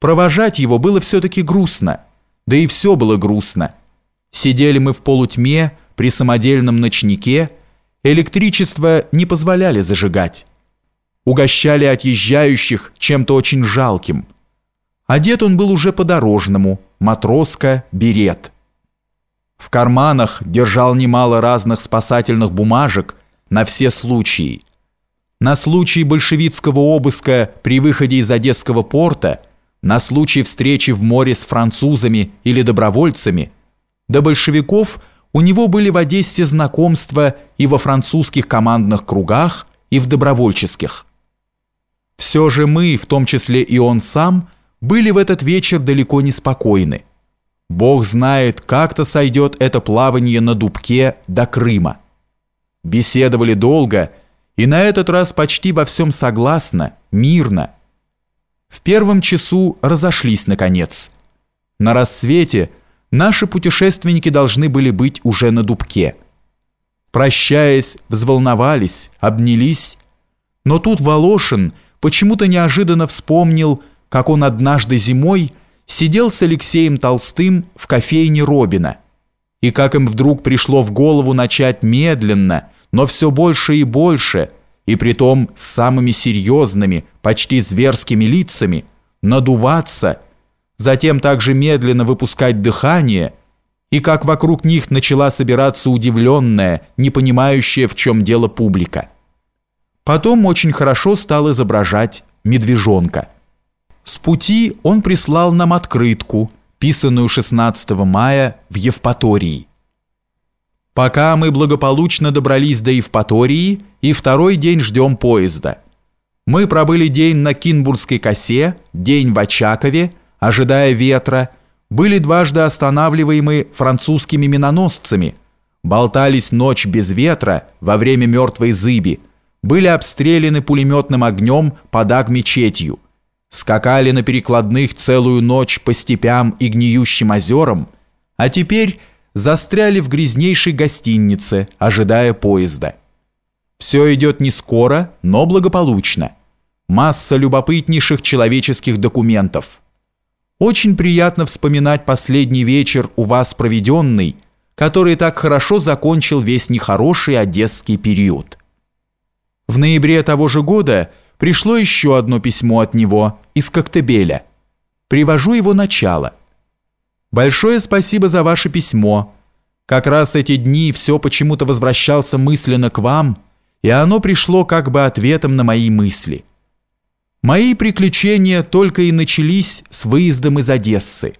Провожать его было все-таки грустно, да и все было грустно. Сидели мы в полутьме при самодельном ночнике, электричество не позволяли зажигать. Угощали отъезжающих чем-то очень жалким. Одет он был уже по-дорожному, матроска, берет. В карманах держал немало разных спасательных бумажек на все случаи. На случай большевистского обыска при выходе из Одесского порта, на случай встречи в море с французами или добровольцами, до большевиков у него были в Одессе знакомства и во французских командных кругах, и в добровольческих. Все же мы, в том числе и он сам, были в этот вечер далеко не спокойны. Бог знает, как-то сойдет это плавание на Дубке до Крыма. Беседовали долго, и на этот раз почти во всем согласно, мирно. В первом часу разошлись наконец. На рассвете наши путешественники должны были быть уже на Дубке. Прощаясь, взволновались, обнялись, но тут Волошин почему-то неожиданно вспомнил, как он однажды зимой сидел с Алексеем Толстым в кофейне Робина, и как им вдруг пришло в голову начать медленно, но все больше и больше, и притом с самыми серьезными, почти зверскими лицами, надуваться, затем также медленно выпускать дыхание, и как вокруг них начала собираться удивленная, не понимающая, в чем дело публика. Потом очень хорошо стал изображать медвежонка – с пути он прислал нам открытку, писанную 16 мая в Евпатории. Пока мы благополучно добрались до Евпатории и второй день ждем поезда. Мы пробыли день на Кинбургской косе, день в Очакове, ожидая ветра, были дважды останавливаемы французскими миноносцами, болтались ночь без ветра во время мертвой зыби, были обстреляны пулеметным огнем под Аг-мечетью – скакали на перекладных целую ночь по степям и гниющим озерам, а теперь застряли в грязнейшей гостинице, ожидая поезда. Все идет не скоро, но благополучно. Масса любопытнейших человеческих документов. Очень приятно вспоминать последний вечер у вас проведенный, который так хорошо закончил весь нехороший одесский период. В ноябре того же года – пришло еще одно письмо от него из Коктебеля. Привожу его начало. Большое спасибо за ваше письмо. Как раз эти дни все почему-то возвращался мысленно к вам, и оно пришло как бы ответом на мои мысли. Мои приключения только и начались с выездом из Одессы.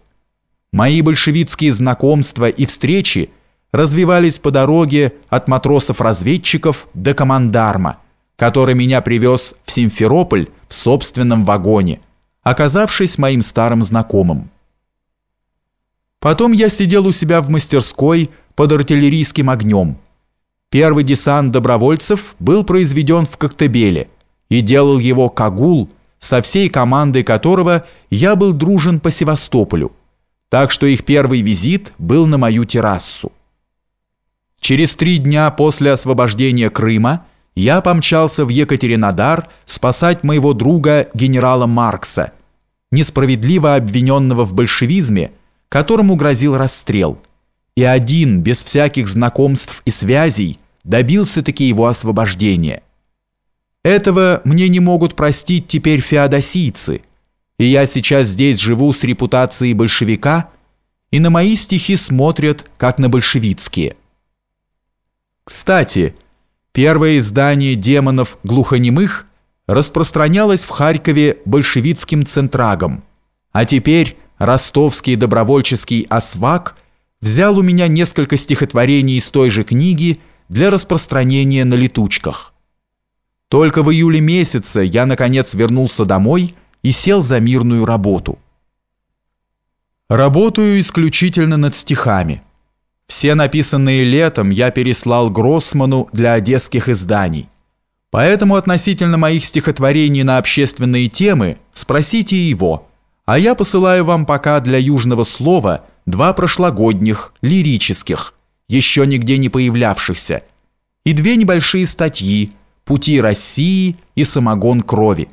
Мои большевистские знакомства и встречи развивались по дороге от матросов-разведчиков до командарма – который меня привез в Симферополь в собственном вагоне, оказавшись моим старым знакомым. Потом я сидел у себя в мастерской под артиллерийским огнем. Первый десант добровольцев был произведен в Коктебеле, и делал его Кагул, со всей командой которого я был дружен по Севастополю, так что их первый визит был на мою террасу. Через три дня после освобождения Крыма я помчался в Екатеринодар спасать моего друга генерала Маркса, несправедливо обвиненного в большевизме, которому грозил расстрел. И один, без всяких знакомств и связей, добился-таки его освобождения. Этого мне не могут простить теперь феодосийцы, и я сейчас здесь живу с репутацией большевика, и на мои стихи смотрят, как на большевицкие. Кстати, Первое издание «Демонов глухонемых» распространялось в Харькове большевистским центрагом, а теперь ростовский добровольческий «Освак» взял у меня несколько стихотворений из той же книги для распространения на летучках. Только в июле месяце я, наконец, вернулся домой и сел за мирную работу. Работаю исключительно над стихами – все написанные летом я переслал Гроссману для одесских изданий. Поэтому относительно моих стихотворений на общественные темы спросите его, а я посылаю вам пока для южного слова два прошлогодних, лирических, еще нигде не появлявшихся, и две небольшие статьи «Пути России» и «Самогон крови».